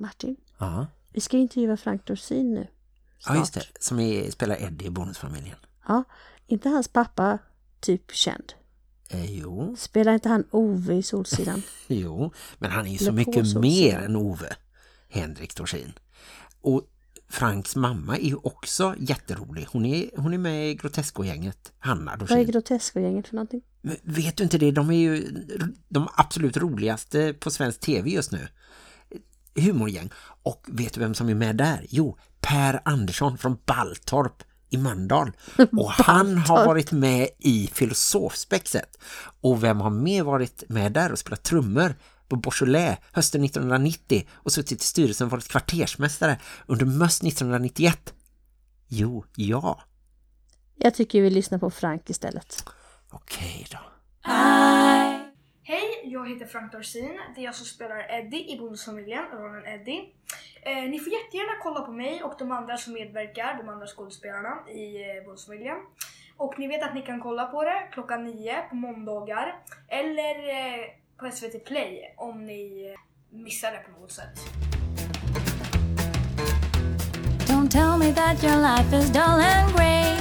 Martin, Ja, vi ska intervjua Frank Dorsin nu. ja just snart. det. Som är, spelar Eddie i Bonusfamiljen. Ja, inte hans pappa typ känd. Eh, jo, Spelar inte han Ove i Solsidan? jo. Men han är ju så mycket mer än Ove. Henrik Dorsin. Och Franks mamma är ju också jätterolig. Hon är, hon är med i Grotesco-gänget. Hanna Vad är Dorsin. Grotesco-gänget för någonting? Men vet du inte det? De är ju de absolut roligaste på svensk tv just nu. Humorgäng. Och vet du vem som är med där? Jo, Per Andersson från Balltorp i Mölndal. Och han har varit med i Filosofspexet. Och vem har mer varit med där och spelat trummor på Beaujolais hösten 1990 och suttit i styrelsen och varit kvartersmästare under möss 1991? Jo, ja. Jag tycker vi lyssnar på Frank istället. Okej då. Hej, jag heter Frank Dorsin. Det är jag som spelar Eddie i Bonusfamiljen, rollen Eddie. Eh, ni får jättegärna kolla på mig och de andra som medverkar, de andra skådespelarna i eh, Bonusfamiljen. Och ni vet att ni kan kolla på det klockan nio på måndagar eller eh, på SVT Play om ni eh, missar det på något sätt. Don't tell me that your life is dull and grey.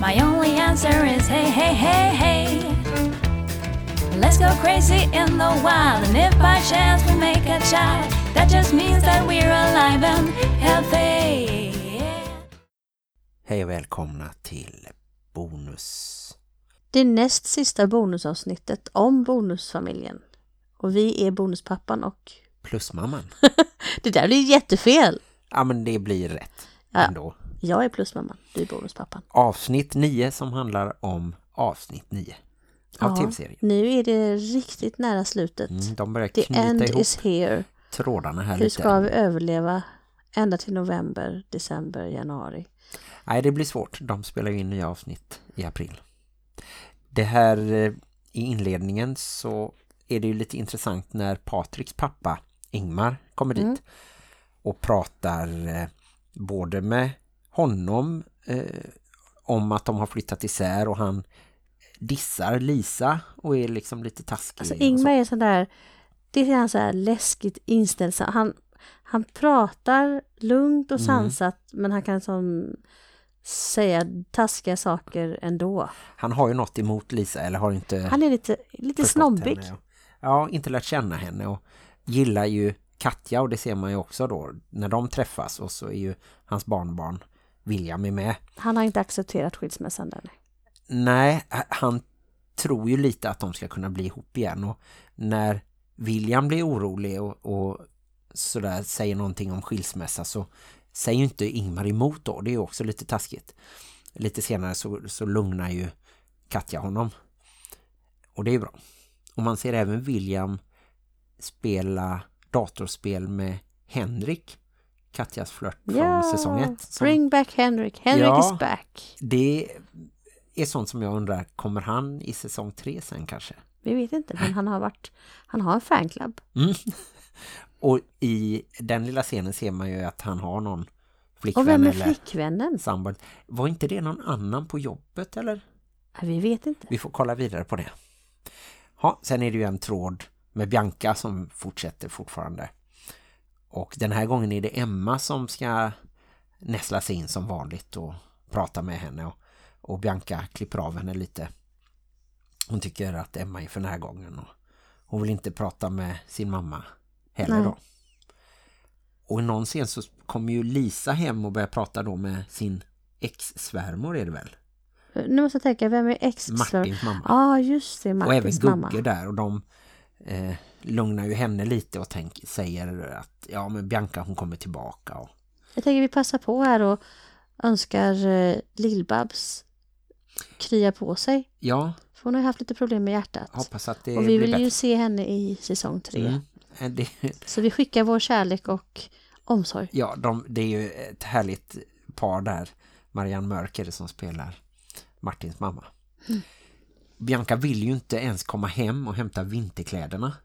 My only answer is hey, hey, hey, hey. Let's go crazy in the wild, and if by chance we make a child, that just means that we're alive and healthy. Hej och välkomna till Bonus. Det näst sista bonusavsnittet om bonusfamiljen. Och vi är bonuspappan och Plusmamman. det där blir jättefel. Ja men det blir rätt Ja. ändå. Jag är plusmamman, du är bonuspappan. Avsnitt 9 som handlar om avsnitt 9 av Ja, tv-serien. Nu är det riktigt nära slutet. Mm, de börjar The end knyta ihop is here. trådarna här Hur lite. ska vi överleva ända till november, december, januari? Nej, det blir svårt. De spelar in nya avsnitt i april. Det här eh, i inledningen så är det ju lite intressant när Patriks pappa Ingmar kommer dit Mm. och pratar eh, både med honom eh, om att de har flyttat isär och han dissar Lisa och är liksom lite taskig. Alltså och så. Ingmar är sån där, det är han så här läskigt inställd. Han, han pratar lugnt och Mm. sansat men han kan som säga taskiga saker ändå. Han har ju något emot Lisa eller har inte Han är lite, lite snobbig. henne, ja. ja, inte lärt känna henne och gillar ju Katja och det ser man ju också då när de träffas och så är ju hans barnbarn William är med. Han har inte accepterat skilsmässan där. nej. Nej, han tror ju lite att de ska kunna bli ihop igen och när William blir orolig och, och sådär säger någonting om skilsmässa så säger inte Ingmar emot då. Det är också lite taskigt. Lite senare så, så lugnar ju Katja honom. Och det är bra. Och man ser även William spela datorspel med Henrik. Katjas flört från säsong 1. bring back Henrik. Henrik Ja. is back. Det är sånt som jag undrar, kommer han i säsong 3 sen kanske? Vi vet inte, men han har varit, han har en fanclub. Mm. Och i den lilla scenen ser man ju att han har någon flickvän Och vem är flickvännen? sambo. Var inte det någon annan på jobbet eller? Vi vet inte. Vi får kolla vidare på det. Ja, sen är det ju en tråd med Bianca som fortsätter fortfarande. Och den här gången är det Emma som ska näsla sig in som vanligt och prata med henne. Och, och Bianca klipper av henne lite. Hon tycker att Emma är för närgången och hon vill inte prata med sin mamma heller Nej. då. Och i någon scen så kommer ju Lisa hem och börjar prata då med sin ex-svärmor är det väl? Nu måste jag tänka, vem är ex Martins mamma. Ja, ah, just det, och även Martins Gugge mamma. där och de eh, lugnar ju henne lite och tänk, säger att ja men Bianca hon kommer tillbaka och Jag tänker vi passar på här och önskar eh, Lill-Babs krya på sig. ja, För hon har haft lite problem med hjärtat. hoppas att det och vi vill bättre. ju se henne i säsong tre. Mm. Eh, Det, Så vi skickar vår kärlek och omsorg. ja, de, det är ju ett härligt par där. Marianne Mörk är det som spelar Martins mamma. Mm. Bianca vill ju inte ens komma hem och hämta vinterkläderna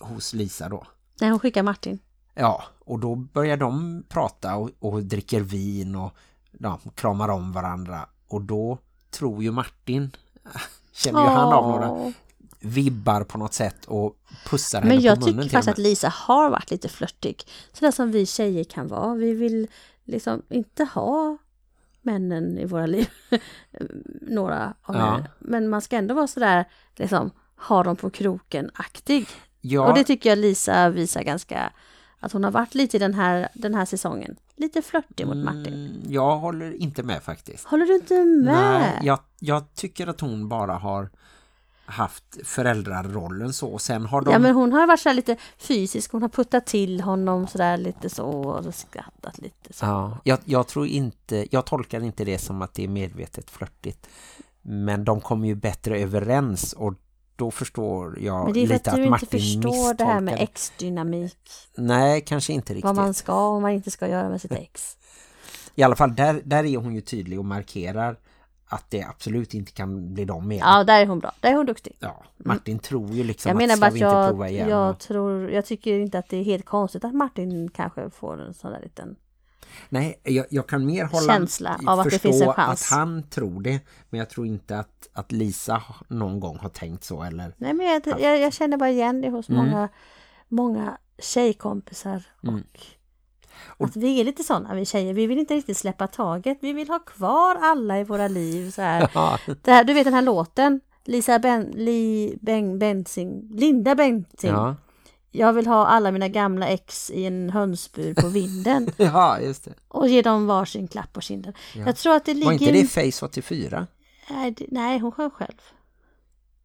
hos Lisa då. Nej, hon skickar Martin. Ja, och då börjar de prata och, och dricker vin och ja, kramar om varandra. Och då tror ju Martin, känner ju han av några vibbar på något sätt och pussar henne Men jag på munnen tycker till och faktiskt att. Lisa har varit lite flörtig. Sådär som vi tjejer kan vara. Vi vill liksom inte ha männen i våra liv. Några av Ja. Men man ska ändå vara sådär, liksom, ha dem på kroken-aktig. Ja, Och det tycker jag Lisa visar ganska, att hon har varit lite i den här, den här säsongen. Lite flörtig mot Martin. mm, jag håller inte med faktiskt. Håller du inte med? Nej, jag, jag tycker att hon bara har haft föräldrarollen så. Och sen har de... Ja men hon har varit så lite fysisk, hon har puttat till honom sådär lite så och skrattat lite så. Ja, jag, jag tror inte, jag tolkar inte det som att det är medvetet flörtigt. Men de kommer ju bättre överens och då förstår jag Men det är för lite att du att inte Martin förstår det här med ex-dynamik. Nej, kanske inte riktigt. Vad man ska och man inte ska göra med sitt ex. I alla fall, där, där är hon ju tydlig och markerar att det absolut inte kan bli dem igen. Ja, där är hon bra. Där är hon duktig. Ja, Martin tror ju liksom Jag att menar ska bara att vi inte prova jag, igen? jag tror, jag tycker inte att det är helt konstigt att Martin kanske får en sån där liten... Nej, jag, jag kan mer hålla Känsla av att det finns en chans. att han tror det. Men jag tror inte att, att Lisa någon gång har tänkt så. Eller... Nej men jag, jag, jag känner bara igen det hos Mm. många, många tjejkompisar och, Mm. att vi är lite sådana vi tjejer. Vi vill inte riktigt släppa taget. Vi vill ha kvar alla i våra liv så här. Ja, här, du vet den här låten Lisa ben, Li, ben, Bensing, Linda Bensing. ja. Jag vill ha alla mina gamla ex i en hönsbur på vinden ja, just det. och ge dem varsin klapp på kinden. Ja. Jag tror att det ligger... Var inte det Face 84? nej, det- nej, hon sjöng själv.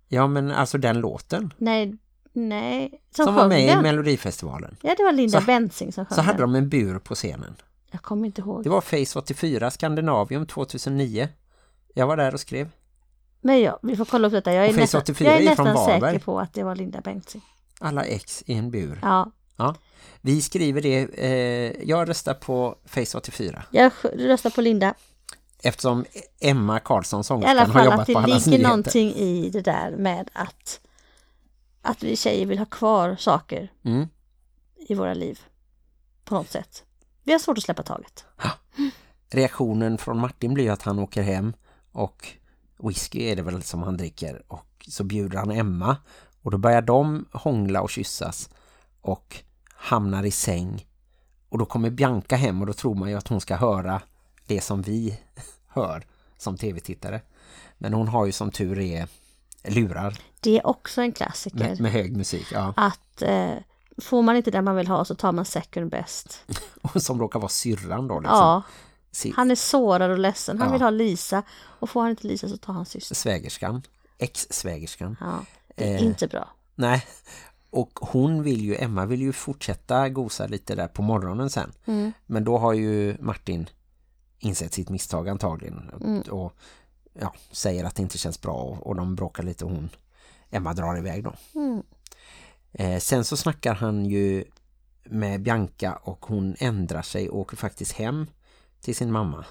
Ja, men alltså den låten Nej, nej. Som, som var med i den. Melodifestivalen. Ja, det var Linda Så- Bensing som sjöng Så hade den. de en bur på scenen. Jag kommer inte ihåg. Det var Face 84, Skandinavium 2009. Jag var där och skrev. Men ja, vi får kolla upp detta. Jag är nästan, 84 jag är nästan säker på att det var Linda Bengtzing. Alla ex i en bur. Ja, Vi skriver det. Eh, jag röstar på Face 84. jag röstar på Linda. Eftersom Emma Karlsson, I sångerskan, alla har fall jobbat att det på ligger nyheter. någonting i det där med att, att vi tjejer vill ha kvar saker Mm. i våra liv. På något sätt. Vi har svårt att släppa taget. Reaktionen från Martin blir att han åker hem och whisky är det väl som han dricker och så bjuder han Emma och då börjar de hångla och kyssas och hamnar i säng och då kommer Bianca hem och då tror man ju att hon ska höra det som vi hör som tv-tittare. Men hon har ju som tur är lurar Det är också en klassiker. med, med hög musik. Ja. Att eh, får man inte det man vill ha så tar man second best. Och som råkar vara syrran då. Liksom. Ja, han är sårad och ledsen. Han Ja. vill ha Lisa. Och får han inte Lisa så tar han syster. Svägerskan. Ex-svägerskan. Ja, det är Eh. inte bra. Nej, och hon vill ju, Emma vill ju fortsätta gosa lite där på morgonen sen. Mm. Men då har ju Martin insett sitt misstag antagligen Mm. och ja, säger att det inte känns bra och, och de bråkar lite och hon, Emma drar iväg då. Mm. Eh, sen så snackar han ju med Bianca och hon ändrar sig och åker faktiskt hem till sin mamma.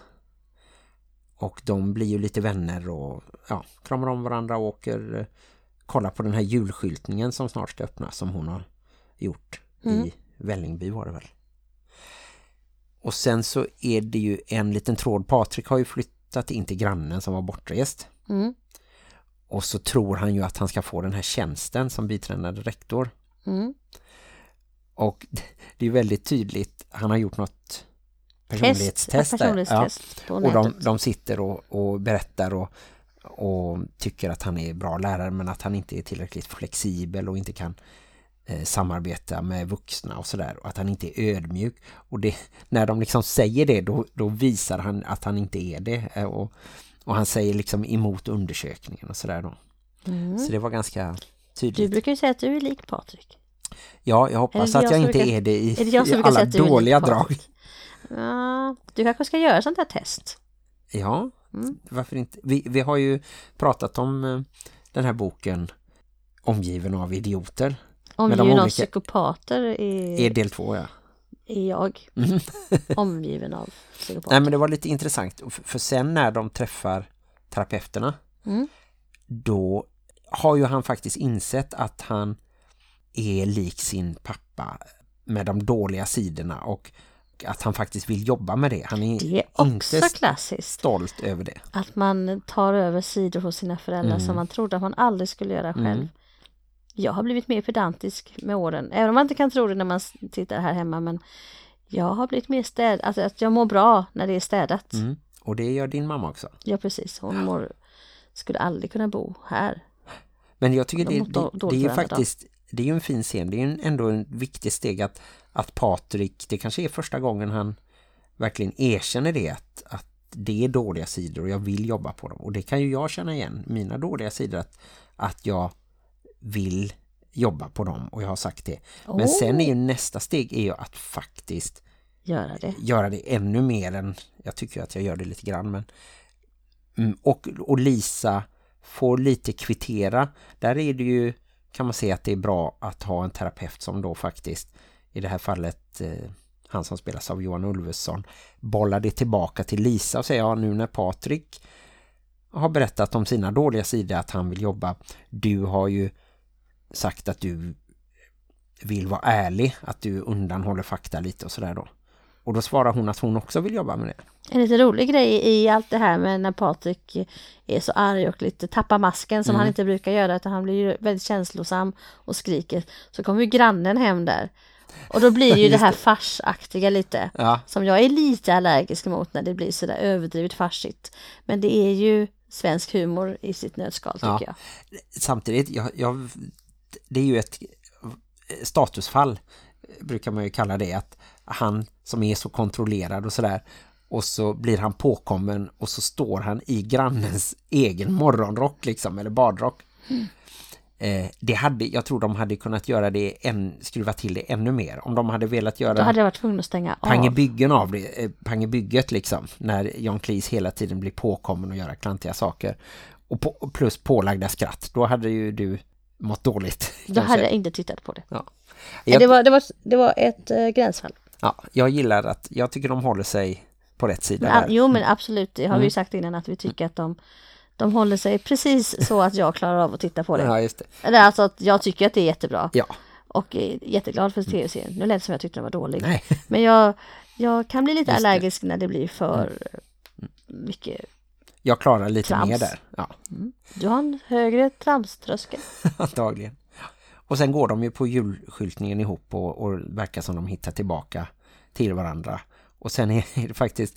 Och de blir ju lite vänner och ja, kramar om varandra och åker kolla på den här julskyltningen som snart ska öppnas som hon har gjort Mm. i Vällingby var det väl. Och sen så är det ju en liten tråd. Patrik har ju flyttat in till grannen som var bortrest. Mm. Och så tror han ju att han ska få den här tjänsten som biträdande rektor. Mm. Och det är väldigt tydligt. Han har gjort något personlighetstest. Test. Ja. personlighetstest på Och de, de sitter och, och berättar och, och tycker att han är bra lärare men att han inte är tillräckligt flexibel och inte kan eh, samarbeta med vuxna och sådär. Och att han inte är ödmjuk. Och det, när de liksom säger det då, då visar han att han inte är det. Eh, Och, och han säger liksom emot undersökningen och sådär då. Mm. Så det var ganska Du tydligt. brukar ju säga att du är lik Patrik. Ja, jag hoppas det att jag jag inte brukar- är det i, är det jag i alla du dåliga drag. Ja, du kanske ska göra sånt här test. Ja, Mm. varför inte? Vi, vi har ju pratat om eh, den här boken Omgiven av idioter. Omgiven av psykopater är, Är del två, ja. är jag. Mm. Omgiven av psykopater. Nej, men det var lite intressant. För, för sen när de träffar terapeuterna Mm. då har ju han faktiskt insett att han är lik sin pappa med de dåliga sidorna och att han faktiskt vill jobba med det. Han är, Det är också inte klassiskt. stolt över det. Att man tar över sidor hos sina föräldrar Mm. som man trodde att man aldrig skulle göra själv. Mm. Jag har blivit mer pedantisk med åren, även om man inte kan tro det när man tittar här hemma, men jag har blivit mer städ, alltså att jag mår bra när det är städat. Mm. Och det gör din mamma också. Ja, precis. Hon mår, skulle aldrig kunna bo här. Men jag tycker De det, det, det är ju faktiskt det är ju en fin scen. Det är ju ändå en viktig steg att, att Patrik, det kanske är första gången han verkligen erkänner det att, att det är dåliga sidor och jag vill jobba på dem. Och det kan ju jag känna igen, mina dåliga sidor att, att jag vill jobba på dem och jag har sagt det. Men Åh. sen är ju nästa steg är ju att faktiskt Göra det. göra det ännu mer än jag tycker att jag gör det lite grann men mm, och, och Lisa får lite kvittera där är det ju kan man se att det är bra att ha en terapeut som då faktiskt i det här fallet eh, han som spelas av Johan Ulveson bollar det tillbaka till Lisa och säger ja nu när Patrik har berättat om sina dåliga sidor att han vill jobba du har ju sagt att du vill vara ärlig att du undanhåller fakta lite och sådär då och då svarar hon att hon också vill jobba med det. En lite rolig grej i allt det här med när Patrik är så arg och lite tappar masken som Mm. han inte brukar göra utan han blir ju väldigt känslosam och skriker så kommer ju grannen hem där. Och då blir ju det här farsaktiga lite Ja, som jag är lite allergisk mot när det blir sådär överdrivet farsigt. Men det är ju svensk humor i sitt nötskal tycker Ja. jag. samtidigt, jag, jag, det är ju ett statusfall brukar man ju kalla det att han som är så kontrollerad och sådär och så blir han påkommen och så står han i grannens egen morgonrock liksom, eller badrock. Eh, det hade, jag tror de hade kunnat göra det en, skruva till det ännu mer. Om de hade velat göra Då hade jag varit tvungen att stänga av. pangebyggen av det, eh, pangebygget liksom, när John Cleese hela tiden blir påkommen och göra klantiga saker. Och, på, plus pålagda skratt, då hade ju du mått dåligt. Då kanske. hade jag inte tittat på det. Ja. Det, Jag, var, det, var, det var ett eh, gränsfall. ja, jag gillar att, jag tycker de håller sig på rätt sida Men, jo men absolut, det har vi Mm. ju sagt innan att vi tycker att de, de håller sig precis så att jag klarar av att titta på det. Ja, just det. Eller alltså att jag tycker att det är jättebra Ja, och är jätteglad för tv-serien. Nu lät det som jag tyckte den var dålig. nej. Men jag, jag kan bli lite Just det. Mm. allergisk när det blir för mycket. Jag klarar lite Trams. mer där. Ja, Du har en högre tramströskel. antagligen. Och sen går de ju på julskyltningen ihop och, och verkar som de hittar tillbaka till varandra. Och sen är det faktiskt,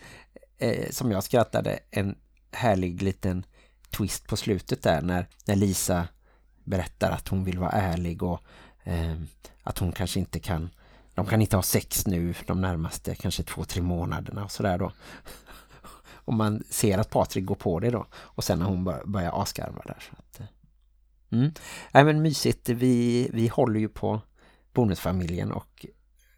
eh, som jag skrattade, en härlig liten twist på slutet där när, när Lisa berättar att hon vill vara ärlig och eh, att hon kanske inte kan de kan inte ha sex nu de närmaste kanske två, tre månaderna och sådär då. Och man ser att Patrik går på det då. Och sen när hon bör, börjar askarva där. Så att, eh, mm. Nej men mysigt. Vi, vi håller ju på bonusfamiljen och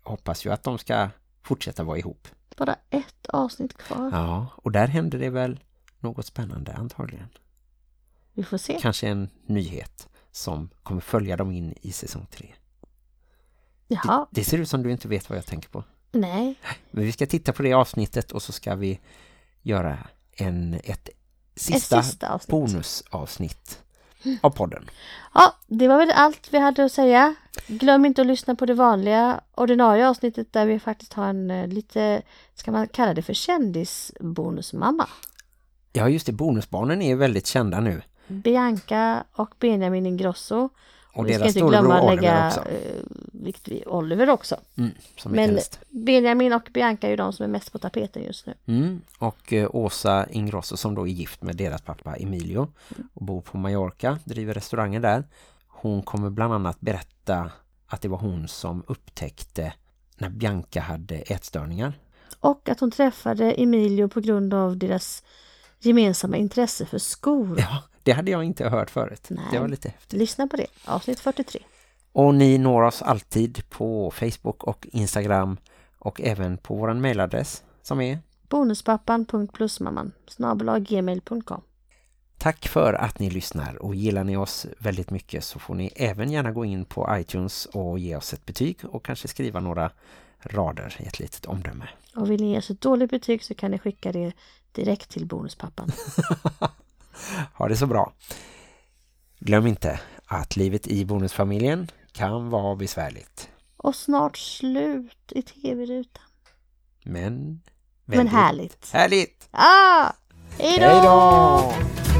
hoppas ju att de ska fortsätta vara ihop. Bara ett avsnitt kvar. Ja, och där händer det väl något spännande antagligen. Vi får se. Kanske en nyhet som kommer följa dem in i säsong tre. Jaha, Det ser ut som du inte vet vad jag tänker på. nej. Men vi ska titta på det avsnittet och så ska vi göra en, ett sista, Ett sista avsnitt. bonusavsnitt av podden. Ja, det var väl allt vi hade att säga. Glöm inte att lyssna på det vanliga ordinarie avsnittet där vi faktiskt har en eh, lite, ska man kalla det för kändisbonusmamma. Ja just det, bonusbarnen är väldigt kända nu. Bianca och Benjamin Ingrosso. Och vi ska inte glömma att lägga också. eh, vikt vid Oliver också. Mm, Men äldst. Benjamin och Bianca är ju de som är mest på tapeten just nu. Mm, och eh, Åsa Ingrosso som då är gift med deras pappa Emilio och bor på Mallorca, driver restauranger där. Hon kommer bland annat berätta att det var hon som upptäckte när Bianca hade ätstörningar. Och att hon träffade Emilio på grund av deras gemensamma intresse för skor. Ja, det hade jag inte hört förut. Nej. Det var lite häftigt. Lyssna på det, avsnitt 43. Och ni når oss alltid på Facebook och Instagram och även på vår mailadress som är Bonuspappan.plusmamman snabelaggmail.com Tack för att ni lyssnar och gillar ni oss väldigt mycket så får ni även gärna gå in på iTunes och ge oss ett betyg och kanske skriva några rader i ett litet omdöme. Och vill ni ge oss ett dåligt betyg så kan ni skicka det direkt till bonuspappan. Ha det så bra. Glöm inte att livet i bonusfamiljen kan vara besvärligt. Och snart slut i tv-rutan. Men Men härligt. Härligt! Ah! Hej då!